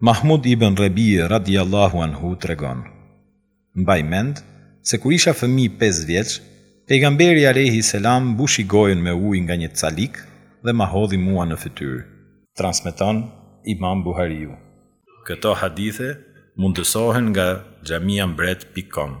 Mahmud ibn Rebijë radijallahu anhu tregon, Mbaj mend se kur isha fëmijë pesë vjeç, Pejgamberi alejhi selam mbushi gojën me ujë nga një calik dhe ma hodhi mua në fytyrë. Transmeton Imam Buhariu. Këto hadithe mundësohen nga xhamiambret pik kom.